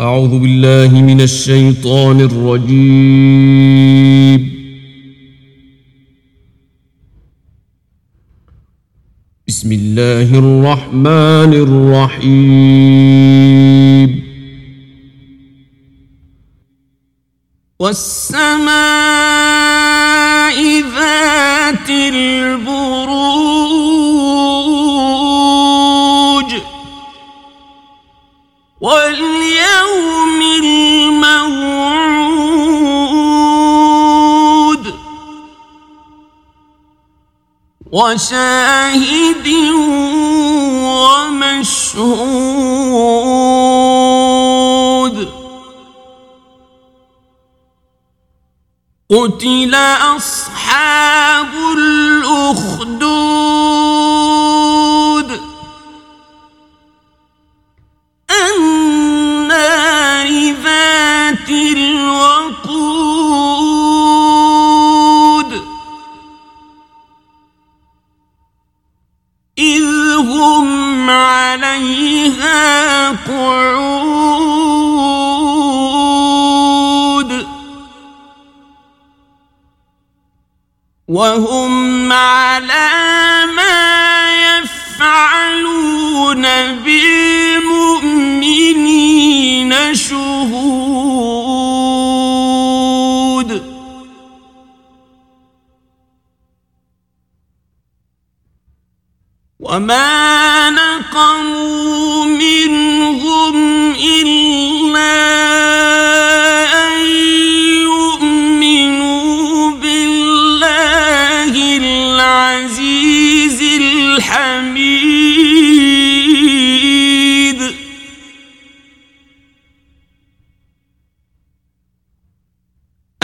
أعوذ بالله من الشيطان الرجيم. بسم الله الرحمن الرحيم. والسماء وشاهد ومشهود. قتل أصحاب قعود وهم على ما يفعلون بالمؤمنين شهود. وما نقموا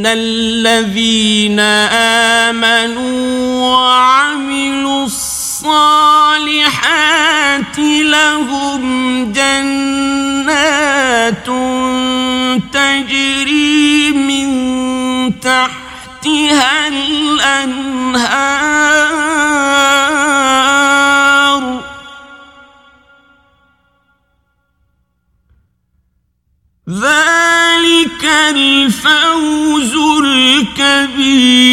ان الذين امنوا وعملوا الصالحات لهم جنات تجري من تحتها الانهار الفوز الكبير.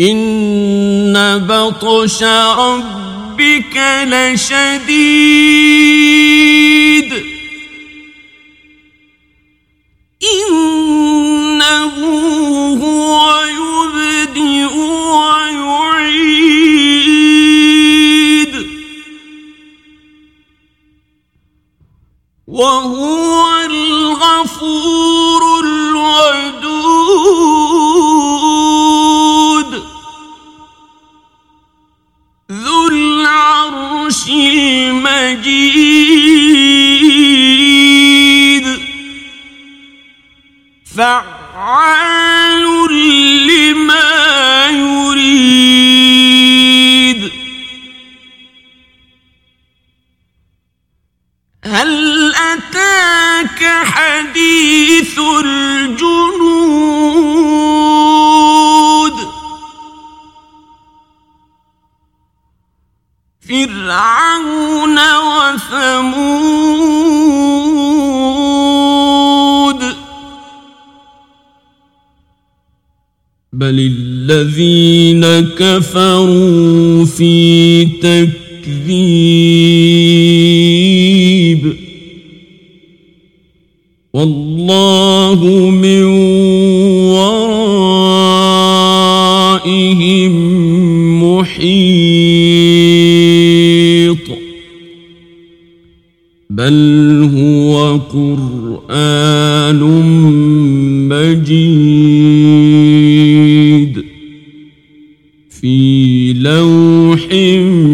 إن بطش ربك لشديد. وهو الغفور الودود. ذو العرش المجيد. فعال حديث الجنود. فرعون وثمود. بل الذين كفروا في تكذيب. والله من ورائهم محيط. بل هو قرآن مجيد. في لوح مجید